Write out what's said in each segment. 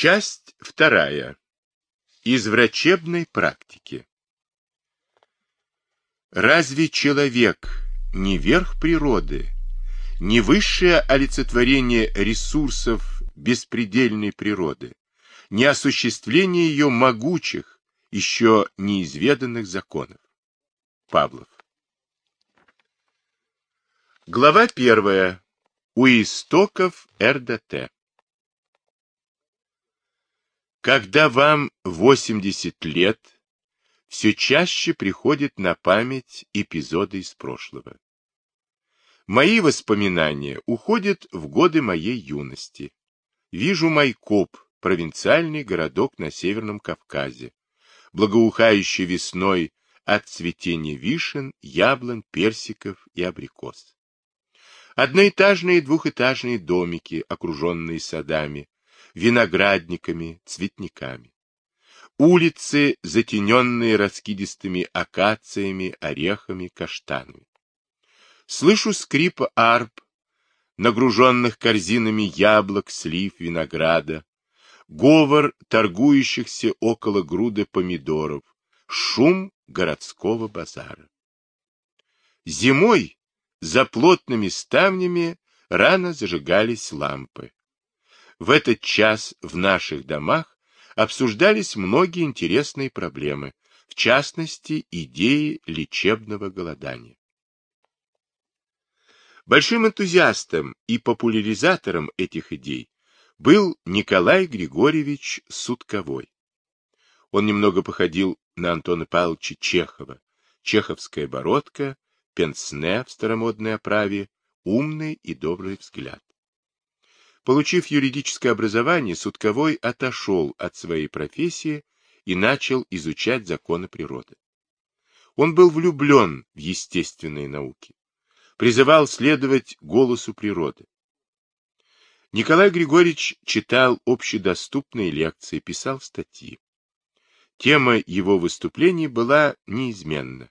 Часть вторая. Из врачебной практики. Разве человек не верх природы, не высшее олицетворение ресурсов беспредельной природы, не осуществление ее могучих, еще неизведанных законов? Павлов. Глава первая. У истоков РДТ. Когда вам 80 лет, все чаще приходят на память эпизоды из прошлого. Мои воспоминания уходят в годы моей юности. Вижу Майкоп, провинциальный городок на Северном Кавказе, благоухающий весной от цветения вишен, яблонь, персиков и абрикос. Одноэтажные и двухэтажные домики, окруженные садами, виноградниками, цветниками. Улицы, затененные раскидистыми акациями, орехами, каштанами. Слышу скрип арп, нагруженных корзинами яблок, слив, винограда, говор торгующихся около груды помидоров, шум городского базара. Зимой за плотными ставнями рано зажигались лампы. В этот час в наших домах обсуждались многие интересные проблемы, в частности, идеи лечебного голодания. Большим энтузиастом и популяризатором этих идей был Николай Григорьевич Судковой. Он немного походил на Антона Павловича Чехова. Чеховская бородка, пенсне в старомодной оправе, умный и добрый взгляд. Получив юридическое образование, Судковой отошел от своей профессии и начал изучать законы природы. Он был влюблен в естественные науки, призывал следовать голосу природы. Николай Григорьевич читал общедоступные лекции, писал статьи. Тема его выступлений была неизменна.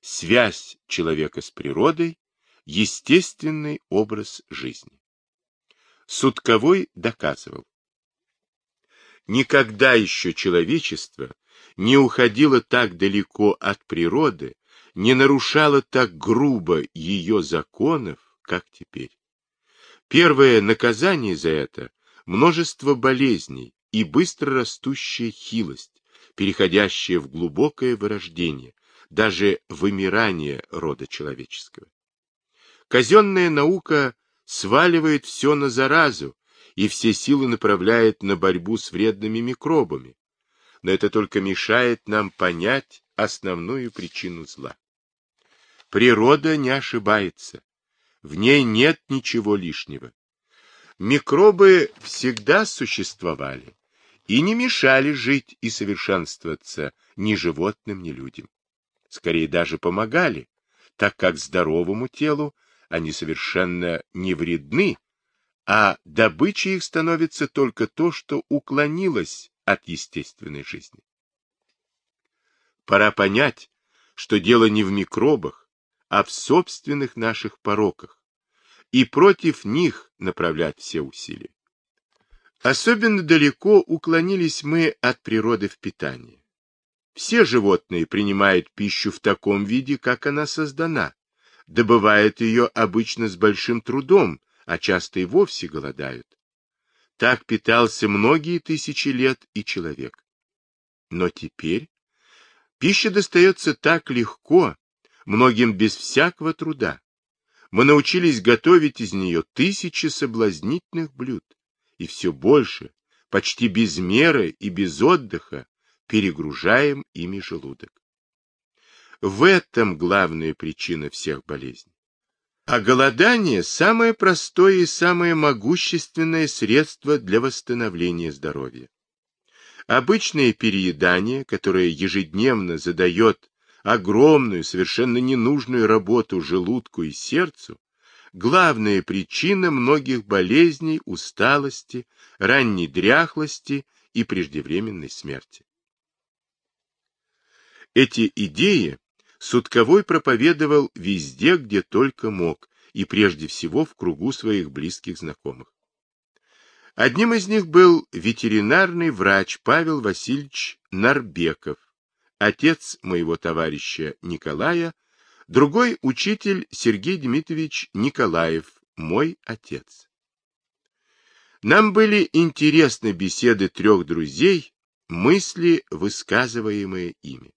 Связь человека с природой, естественный образ жизни. Судковой доказывал. Никогда еще человечество не уходило так далеко от природы, не нарушало так грубо ее законов, как теперь. Первое наказание за это – множество болезней и быстро растущая хилость, переходящая в глубокое вырождение, даже вымирание рода человеческого. Казенная наука сваливает все на заразу и все силы направляет на борьбу с вредными микробами. Но это только мешает нам понять основную причину зла. Природа не ошибается. В ней нет ничего лишнего. Микробы всегда существовали и не мешали жить и совершенствоваться ни животным, ни людям. Скорее даже помогали, так как здоровому телу они совершенно не вредны, а добычей их становится только то, что уклонилось от естественной жизни. Пора понять, что дело не в микробах, а в собственных наших пороках, и против них направлять все усилия. Особенно далеко уклонились мы от природы в питании. Все животные принимают пищу в таком виде, как она создана, добывают ее обычно с большим трудом, а часто и вовсе голодают. Так питался многие тысячи лет и человек. Но теперь пища достается так легко, многим без всякого труда. Мы научились готовить из нее тысячи соблазнительных блюд, и все больше, почти без меры и без отдыха, перегружаем ими желудок. В этом главная причина всех болезней. А голодание – самое простое и самое могущественное средство для восстановления здоровья. Обычное переедание, которое ежедневно задает огромную, совершенно ненужную работу желудку и сердцу, главная причина многих болезней, усталости, ранней дряхлости и преждевременной смерти. Эти идеи Судковой проповедовал везде, где только мог, и прежде всего в кругу своих близких знакомых. Одним из них был ветеринарный врач Павел Васильевич Нарбеков, отец моего товарища Николая, другой учитель Сергей Дмитриевич Николаев, мой отец. Нам были интересны беседы трех друзей, мысли, высказываемые ими.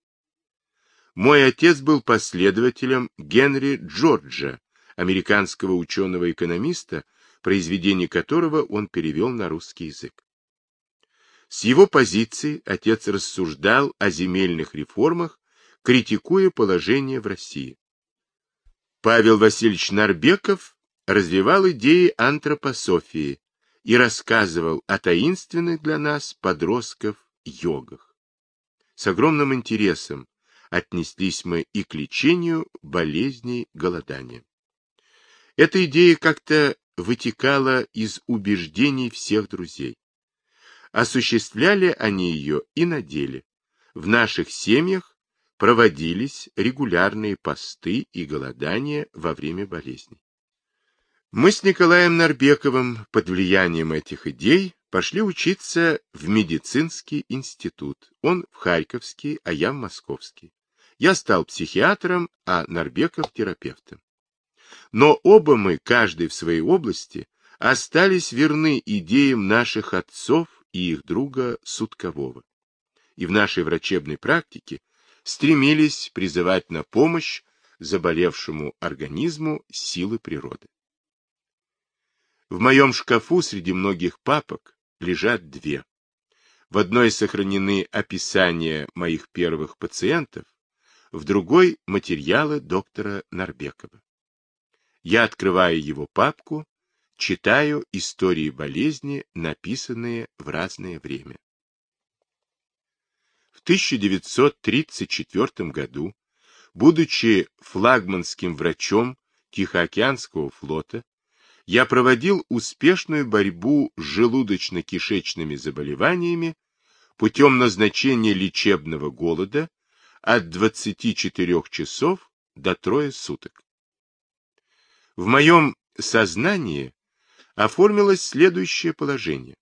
Мой отец был последователем Генри Джорджа, американского ученого-экономиста, произведение которого он перевел на русский язык. С его позиции отец рассуждал о земельных реформах, критикуя положение в России. Павел Васильевич Нарбеков развивал идеи антропософии и рассказывал о таинственных для нас подростков йогах. С огромным интересом отнеслись мы и к лечению болезней голодания. Эта идея как-то вытекала из убеждений всех друзей. Осуществляли они ее и на деле. В наших семьях проводились регулярные посты и голодания во время болезней. Мы с Николаем Нарбековым под влиянием этих идей пошли учиться в медицинский институт. Он в Харьковский, а я в Московский. Я стал психиатром, а Нарбеков терапевтом. Но оба мы, каждый в своей области, остались верны идеям наших отцов и их друга Судкового. И в нашей врачебной практике стремились призывать на помощь заболевшему организму силы природы. В моем шкафу среди многих папок лежат две. В одной сохранены описания моих первых пациентов, в другой — материалы доктора Нарбекова. Я открываю его папку, читаю истории болезни, написанные в разное время. В 1934 году, будучи флагманским врачом Тихоокеанского флота, я проводил успешную борьбу с желудочно-кишечными заболеваниями путем назначения лечебного голода от 24 часов до трое суток. В моем сознании оформилось следующее положение.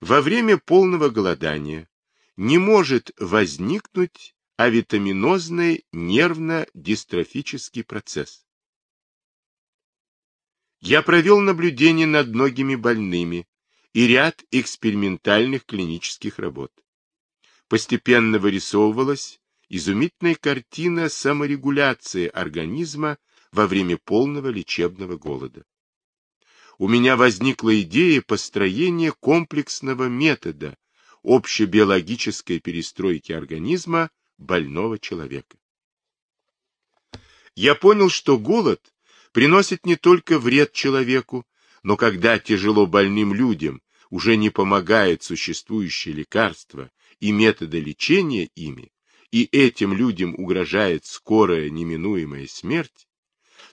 Во время полного голодания не может возникнуть авитаминозный нервно-дистрофический процесс. Я провел наблюдение над многими больными и ряд экспериментальных клинических работ. Постепенно вырисовывалась изумительная картина саморегуляции организма во время полного лечебного голода. У меня возникла идея построения комплексного метода общебиологической перестройки организма больного человека. Я понял, что голод приносит не только вред человеку, но когда тяжело больным людям уже не помогает существующие лекарства и методы лечения ими, и этим людям угрожает скорая неминуемая смерть,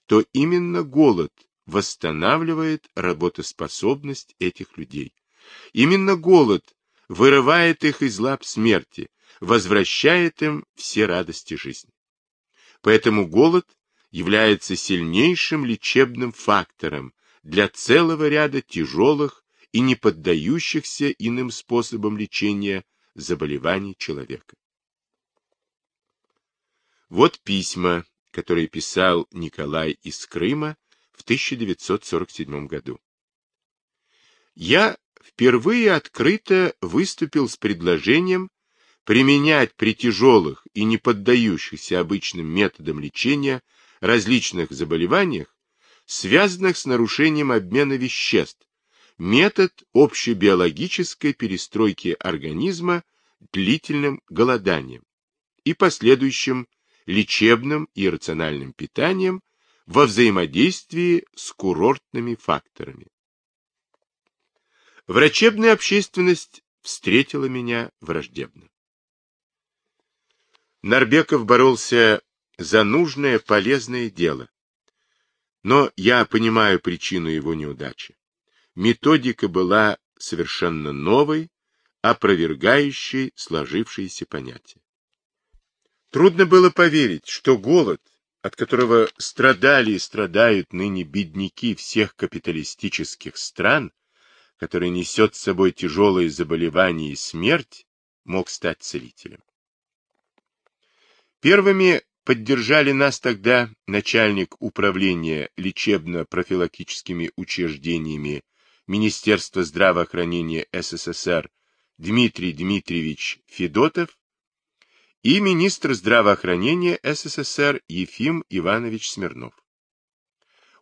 то именно голод восстанавливает работоспособность этих людей. Именно голод вырывает их из лап смерти, возвращает им все радости жизни. Поэтому голод является сильнейшим лечебным фактором для целого ряда тяжелых и не поддающихся иным способам лечения заболеваний человека. Вот письма, который писал Николай из Крыма в 1947 году. Я впервые открыто выступил с предложением применять при тяжелых и не поддающихся обычным методам лечения различных заболеваниях, связанных с нарушением обмена веществ, метод общебиологической перестройки организма длительным голоданием и последующим лечебным и рациональным питанием во взаимодействии с курортными факторами. Врачебная общественность встретила меня враждебно. Нарбеков боролся за нужное полезное дело. Но я понимаю причину его неудачи. Методика была совершенно новой, опровергающей сложившиеся понятия. Трудно было поверить, что голод, от которого страдали и страдают ныне бедняки всех капиталистических стран, который несет с собой тяжелые заболевания и смерть, мог стать целителем. Первыми поддержали нас тогда начальник управления лечебно-профилактическими учреждениями Министерства здравоохранения СССР Дмитрий Дмитриевич Федотов и министр здравоохранения СССР Ефим Иванович Смирнов.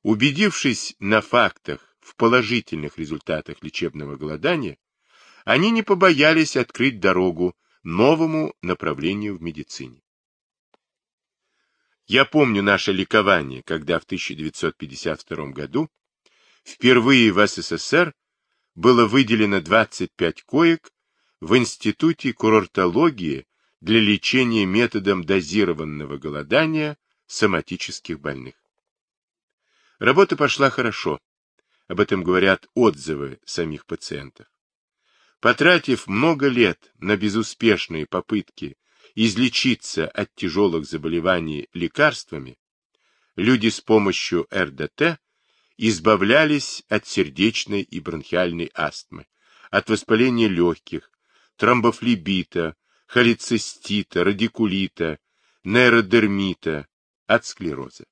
Убедившись на фактах в положительных результатах лечебного голодания, они не побоялись открыть дорогу новому направлению в медицине. Я помню наше ликование, когда в 1952 году впервые в СССР было выделено 25 коек в Институте курортологии для лечения методом дозированного голодания соматических больных. Работа пошла хорошо. Об этом говорят отзывы самих пациентов. Потратив много лет на безуспешные попытки излечиться от тяжелых заболеваний лекарствами, люди с помощью РДТ избавлялись от сердечной и бронхиальной астмы, от воспаления легких, тромбофлебита, холецистита, радикулита, нейродермита, от склероза.